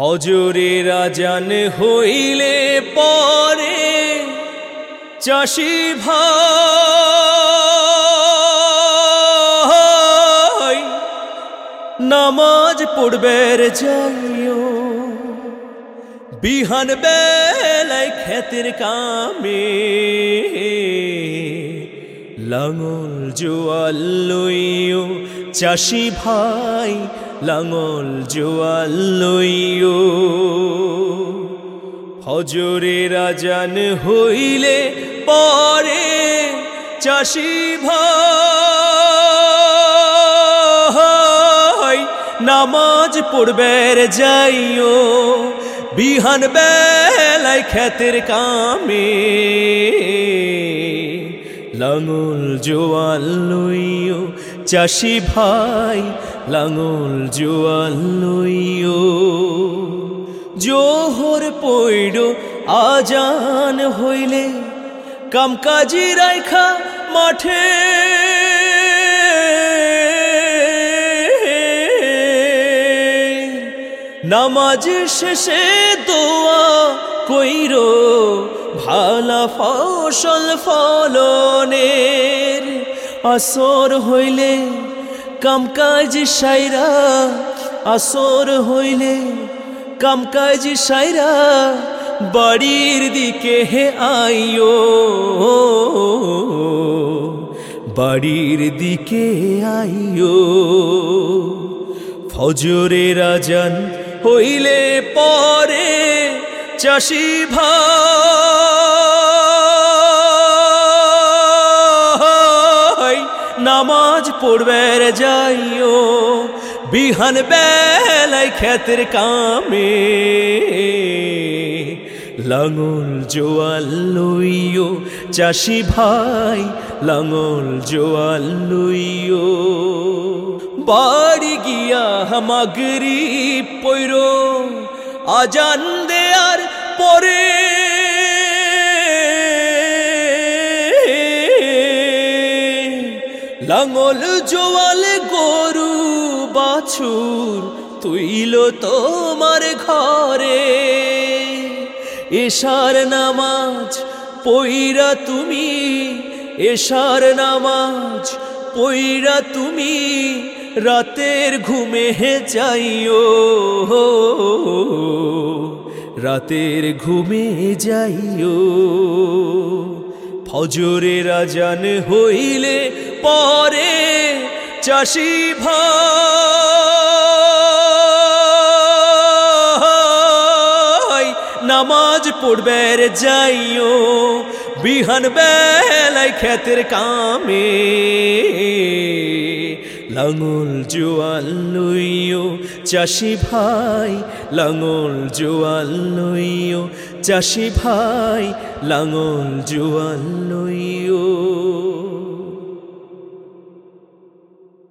হজরে রাজান হইলে পরে চাষি ভাই, নামাজ পড়বের যাইও। বিহান বেলায় ক্ষেতের কামে লাঙল জোয়াল লইও। চাষি ভাই, লাঙল জোয়াল লইও। হজরে রাজান হইলে পরে চাষি ভাই, নামাজ পড়বের যাইও। বিহান বেলায় ক্ষেতের কামে লাঙল জোয়াল লইও। চাষি ভাই, লাঙল জোয়াল লইও। জোহর পৈড আজান হইলে, কামকাজি রাইখা মাঠে। নামাজ শেষে দোয়া কইর, ভালা ফসল ফলনের আসর হইলে কামকাজ সাইরা, আসর হইলে কামকাজ সাইরা, বাড়ির দিকে হে আইও বাড়ির দিকে আইও ফজরে রাজান হইলে পরে চাষি ভাই নামাজ পড়বের যাইও, বিহান বেলায় ক্ষেতের কামে। লাঙল জোয়াল লইও, চাষি ভাই, লাঙল জোয়াল লইও। বাড়ি গিয়া হামাগরি পৈর আজান দেয়ার পরে লাঙল জোয়াল গরু বাছুর তুইল তোমার ঘরে। এশার নামাজ পইরা তুমি এশার নামাজ পইরা তুমি, রাতের ঘুমে হে যাইও। রাতের ঘুমে যাইও। ফজরে রাজান হইলে পরে চাষি ভাই, নামাজ পড়বের যাইও, বিহান বেলায় ক্ষেতের কামে। লাঙল জোয়াল লইও, চাষি ভাই, লাঙল জোয়াল লইও, চাষি ভাই, লাঙল জোয়াল লইও।